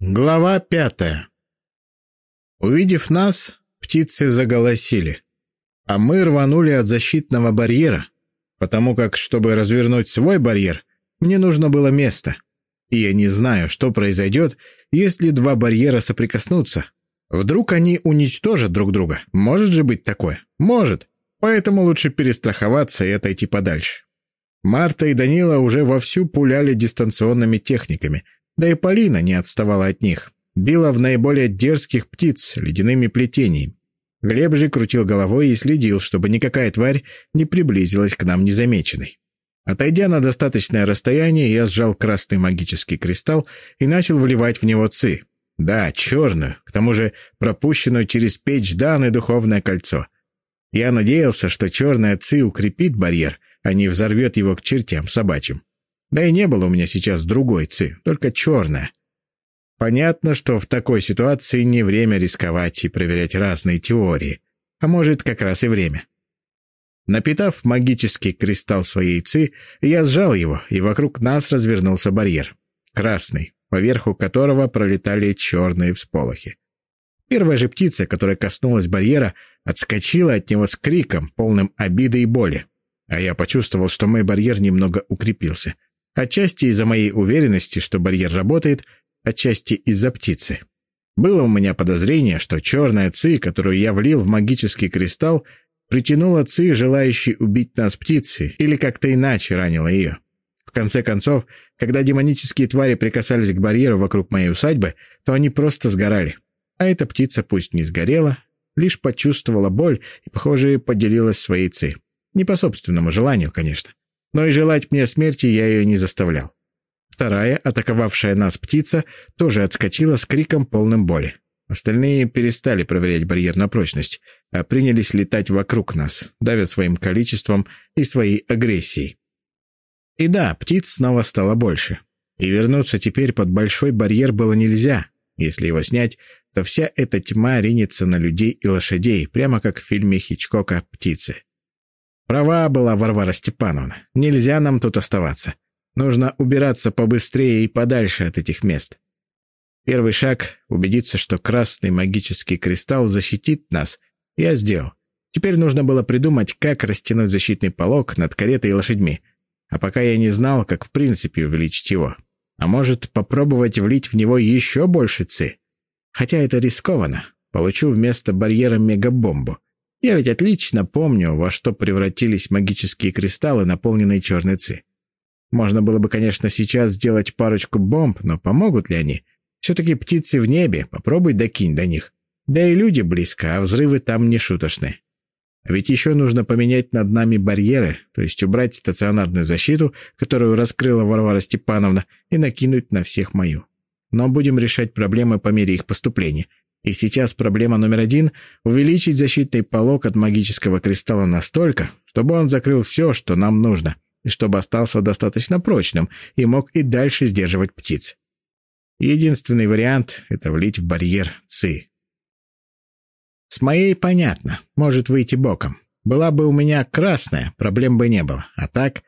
Глава пятая. Увидев нас, птицы заголосили, а мы рванули от защитного барьера, потому как, чтобы развернуть свой барьер, мне нужно было место. И я не знаю, что произойдет, если два барьера соприкоснутся. Вдруг они уничтожат друг друга. Может же быть такое? Может. Поэтому лучше перестраховаться и отойти подальше. Марта и Данила уже вовсю пуляли дистанционными техниками — да и Полина не отставала от них. Била в наиболее дерзких птиц ледяными плетениями. Глеб же крутил головой и следил, чтобы никакая тварь не приблизилась к нам незамеченной. Отойдя на достаточное расстояние, я сжал красный магический кристалл и начал вливать в него ци. Да, черную, к тому же пропущенную через печь Даны духовное кольцо. Я надеялся, что черная ци укрепит барьер, а не взорвет его к чертям собачьим. Да и не было у меня сейчас другой ци, только черная. Понятно, что в такой ситуации не время рисковать и проверять разные теории. А может, как раз и время. Напитав магический кристалл своей ци, я сжал его, и вокруг нас развернулся барьер. Красный, поверху которого пролетали черные всполохи. Первая же птица, которая коснулась барьера, отскочила от него с криком, полным обиды и боли. А я почувствовал, что мой барьер немного укрепился — Отчасти из-за моей уверенности, что барьер работает, отчасти из-за птицы. Было у меня подозрение, что черная ци, которую я влил в магический кристалл, притянула ци, желающей убить нас птицы, или как-то иначе ранила ее. В конце концов, когда демонические твари прикасались к барьеру вокруг моей усадьбы, то они просто сгорали. А эта птица пусть не сгорела, лишь почувствовала боль и, похоже, поделилась своей ци. Не по собственному желанию, конечно но и желать мне смерти я ее не заставлял. Вторая, атаковавшая нас птица, тоже отскочила с криком полным боли. Остальные перестали проверять барьер на прочность, а принялись летать вокруг нас, давя своим количеством и своей агрессией. И да, птиц снова стало больше. И вернуться теперь под большой барьер было нельзя. Если его снять, то вся эта тьма ринется на людей и лошадей, прямо как в фильме Хичкока «Птицы». Права была Варвара Степановна. Нельзя нам тут оставаться. Нужно убираться побыстрее и подальше от этих мест. Первый шаг — убедиться, что красный магический кристалл защитит нас. Я сделал. Теперь нужно было придумать, как растянуть защитный полог над каретой и лошадьми. А пока я не знал, как в принципе увеличить его. А может, попробовать влить в него еще больше ци? Хотя это рискованно. Получу вместо барьера мегабомбу. Я ведь отлично помню, во что превратились магические кристаллы, наполненные черной ци. Можно было бы, конечно, сейчас сделать парочку бомб, но помогут ли они? Все-таки птицы в небе, попробуй докинь до них. Да и люди близко, а взрывы там не шуточные. А ведь еще нужно поменять над нами барьеры, то есть убрать стационарную защиту, которую раскрыла Варвара Степановна, и накинуть на всех мою. Но будем решать проблемы по мере их поступления. И сейчас проблема номер один — увеличить защитный полог от магического кристалла настолько, чтобы он закрыл все, что нам нужно, и чтобы остался достаточно прочным и мог и дальше сдерживать птиц. Единственный вариант — это влить в барьер ЦИ. С моей понятно, может выйти боком. Была бы у меня красная, проблем бы не было. А так,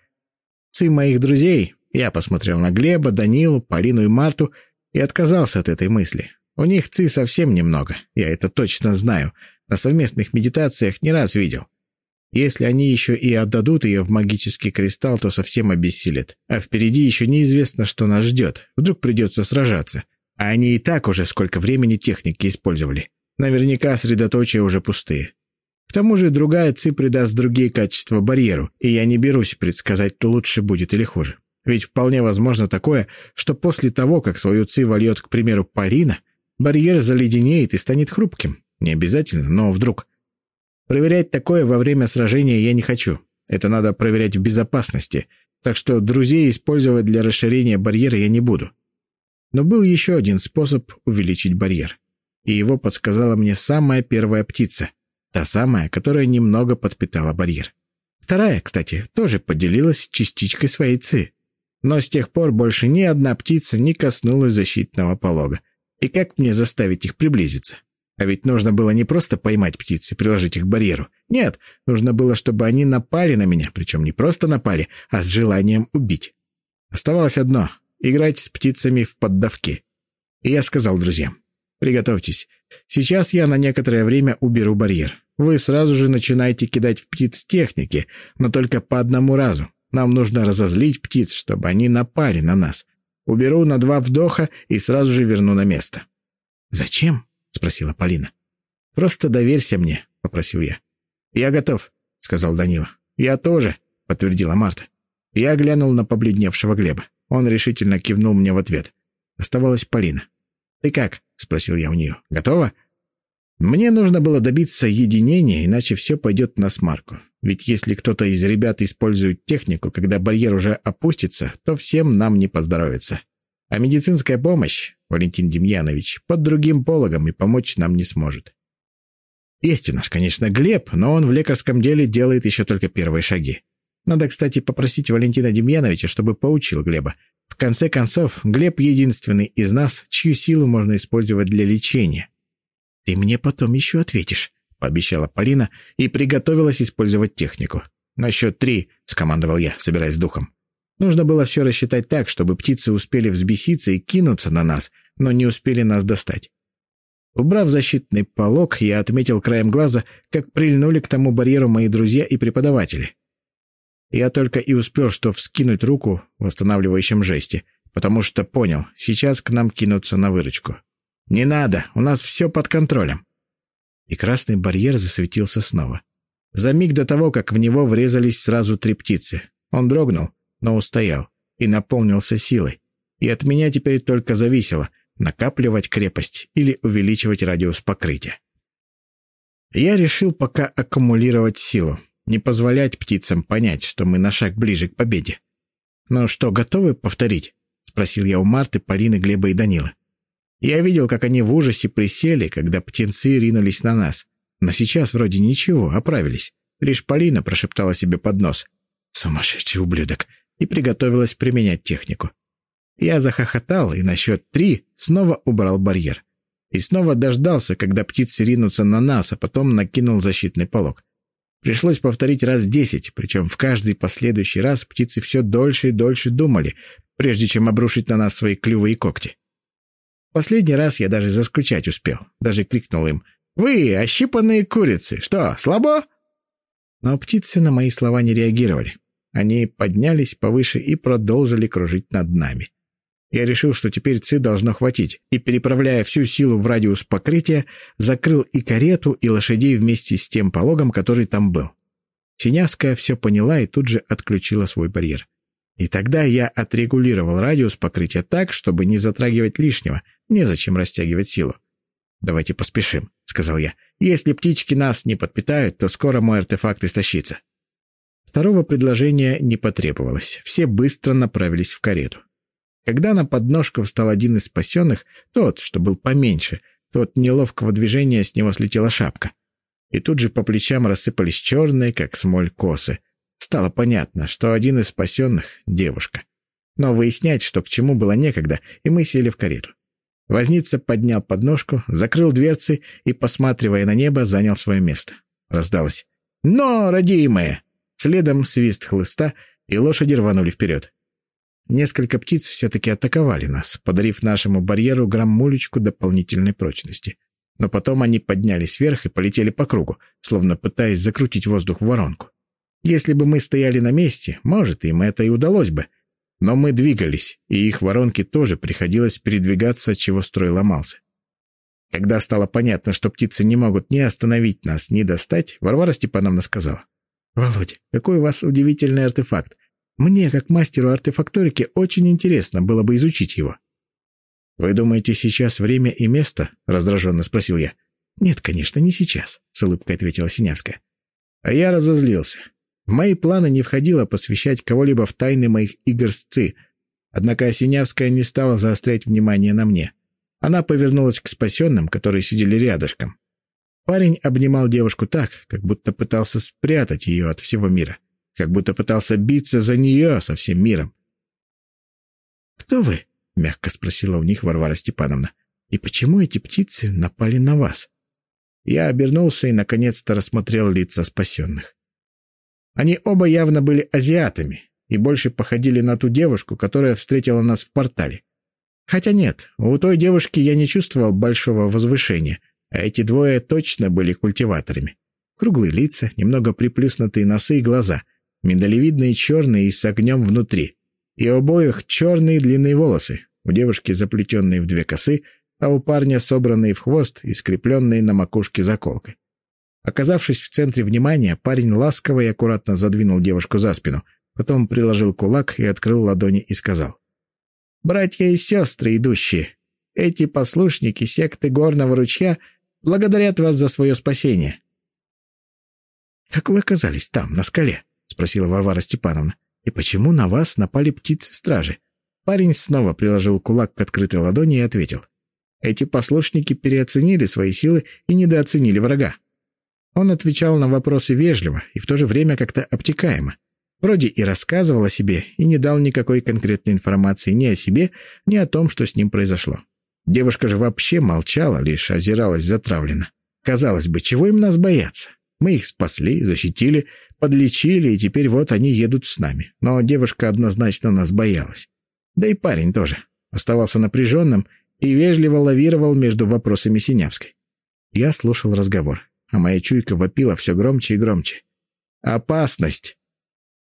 ЦИ моих друзей, я посмотрел на Глеба, Данилу, Полину и Марту и отказался от этой мысли. У них ци совсем немного, я это точно знаю. На совместных медитациях не раз видел. Если они еще и отдадут ее в магический кристалл, то совсем обессилят. А впереди еще неизвестно, что нас ждет. Вдруг придется сражаться. А они и так уже сколько времени техники использовали. Наверняка средоточия уже пустые. К тому же другая ЦИ придаст другие качества барьеру, и я не берусь предсказать, то лучше будет или хуже. Ведь вполне возможно такое, что после того, как свою ЦИ вольет, к примеру, Полина, Барьер заледенеет и станет хрупким. Не обязательно, но вдруг. Проверять такое во время сражения я не хочу. Это надо проверять в безопасности. Так что друзей использовать для расширения барьера я не буду. Но был еще один способ увеличить барьер. И его подсказала мне самая первая птица. Та самая, которая немного подпитала барьер. Вторая, кстати, тоже поделилась частичкой своей ци. Но с тех пор больше ни одна птица не коснулась защитного полога. И как мне заставить их приблизиться? А ведь нужно было не просто поймать птиц и приложить их к барьеру. Нет, нужно было, чтобы они напали на меня, причем не просто напали, а с желанием убить. Оставалось одно — играть с птицами в поддавки. И я сказал друзьям, приготовьтесь. Сейчас я на некоторое время уберу барьер. Вы сразу же начинаете кидать в птиц техники, но только по одному разу. Нам нужно разозлить птиц, чтобы они напали на нас. Уберу на два вдоха и сразу же верну на место». «Зачем?» — спросила Полина. «Просто доверься мне», — попросил я. «Я готов», — сказал Данила. «Я тоже», — подтвердила Марта. Я глянул на побледневшего Глеба. Он решительно кивнул мне в ответ. Оставалась Полина. «Ты как?» — спросил я у нее. «Готова?» Мне нужно было добиться единения, иначе все пойдет на смарку. Ведь если кто-то из ребят использует технику, когда барьер уже опустится, то всем нам не поздоровится. А медицинская помощь, Валентин Демьянович, под другим пологом и помочь нам не сможет. Есть у нас, конечно, Глеб, но он в лекарском деле делает еще только первые шаги. Надо, кстати, попросить Валентина Демьяновича, чтобы поучил Глеба. В конце концов, Глеб единственный из нас, чью силу можно использовать для лечения. «Ты мне потом еще ответишь», — пообещала Полина и приготовилась использовать технику. «На счет три», — скомандовал я, собираясь с духом. Нужно было все рассчитать так, чтобы птицы успели взбеситься и кинуться на нас, но не успели нас достать. Убрав защитный полог, я отметил краем глаза, как прильнули к тому барьеру мои друзья и преподаватели. Я только и успел, что вскинуть руку в восстанавливающем жесте, потому что понял, сейчас к нам кинутся на выручку. «Не надо, у нас все под контролем». И красный барьер засветился снова. За миг до того, как в него врезались сразу три птицы. Он дрогнул, но устоял и наполнился силой. И от меня теперь только зависело — накапливать крепость или увеличивать радиус покрытия. Я решил пока аккумулировать силу, не позволять птицам понять, что мы на шаг ближе к победе. «Ну что, готовы повторить?» — спросил я у Марты, Полины, Глеба и Данила. Я видел, как они в ужасе присели, когда птенцы ринулись на нас. Но сейчас вроде ничего, оправились. Лишь Полина прошептала себе под нос. «Сумасшедший ублюдок!» и приготовилась применять технику. Я захохотал и на счет три снова убрал барьер. И снова дождался, когда птицы ринутся на нас, а потом накинул защитный полог. Пришлось повторить раз десять, причем в каждый последующий раз птицы все дольше и дольше думали, прежде чем обрушить на нас свои клювы и когти. Последний раз я даже заскучать успел. Даже крикнул им «Вы, ощипанные курицы! Что, слабо?» Но птицы на мои слова не реагировали. Они поднялись повыше и продолжили кружить над нами. Я решил, что теперь ЦИ должно хватить, и, переправляя всю силу в радиус покрытия, закрыл и карету, и лошадей вместе с тем пологом, который там был. Синявская все поняла и тут же отключила свой барьер. И тогда я отрегулировал радиус покрытия так, чтобы не затрагивать лишнего, незачем растягивать силу. «Давайте поспешим», — сказал я. «Если птички нас не подпитают, то скоро мой артефакт истощится». Второго предложения не потребовалось. Все быстро направились в карету. Когда на подножку встал один из спасенных, тот, что был поменьше, тот неловкого движения с него слетела шапка. И тут же по плечам рассыпались черные, как смоль, косы — Стало понятно, что один из спасенных — девушка. Но выяснять, что к чему было некогда, и мы сели в карету. Возница поднял подножку, закрыл дверцы и, посматривая на небо, занял свое место. Раздалось «Но, родимые!» Следом свист хлыста, и лошади рванули вперед. Несколько птиц все-таки атаковали нас, подарив нашему барьеру граммулечку дополнительной прочности. Но потом они поднялись вверх и полетели по кругу, словно пытаясь закрутить воздух в воронку. Если бы мы стояли на месте, может, им это и удалось бы. Но мы двигались, и их воронке тоже приходилось передвигаться, чего строй ломался. Когда стало понятно, что птицы не могут ни остановить нас, ни достать, Варвара Степановна сказала. «Володя, какой у вас удивительный артефакт. Мне, как мастеру артефакторики, очень интересно было бы изучить его». «Вы думаете, сейчас время и место?» — раздраженно спросил я. «Нет, конечно, не сейчас», — с улыбкой ответила Синявская. А я разозлился. В мои планы не входило посвящать кого-либо в тайны моих игр с ЦИ, однако Осинявская не стала заострять внимание на мне. Она повернулась к спасенным, которые сидели рядышком. Парень обнимал девушку так, как будто пытался спрятать ее от всего мира, как будто пытался биться за нее со всем миром. «Кто вы?» — мягко спросила у них Варвара Степановна. «И почему эти птицы напали на вас?» Я обернулся и, наконец-то, рассмотрел лица спасенных. Они оба явно были азиатами и больше походили на ту девушку, которая встретила нас в портале. Хотя нет, у той девушки я не чувствовал большого возвышения, а эти двое точно были культиваторами. Круглые лица, немного приплюснутые носы и глаза, миндалевидные черные и с огнем внутри. И у обоих черные длинные волосы, у девушки заплетенные в две косы, а у парня собранные в хвост и скрепленные на макушке заколкой. Оказавшись в центре внимания, парень ласково и аккуратно задвинул девушку за спину, потом приложил кулак и открыл ладони и сказал. Братья и сестры, идущие, эти послушники секты Горного ручья благодарят вас за свое спасение. — Как вы оказались там, на скале? — спросила Варвара Степановна. — И почему на вас напали птицы-стражи? Парень снова приложил кулак к открытой ладони и ответил. Эти послушники переоценили свои силы и недооценили врага. Он отвечал на вопросы вежливо и в то же время как-то обтекаемо. Вроде и рассказывал о себе, и не дал никакой конкретной информации ни о себе, ни о том, что с ним произошло. Девушка же вообще молчала, лишь озиралась затравленно. Казалось бы, чего им нас бояться? Мы их спасли, защитили, подлечили, и теперь вот они едут с нами. Но девушка однозначно нас боялась. Да и парень тоже. Оставался напряженным и вежливо лавировал между вопросами Синявской. Я слушал разговор, а моя чуйка вопила все громче и громче. «Опасность!»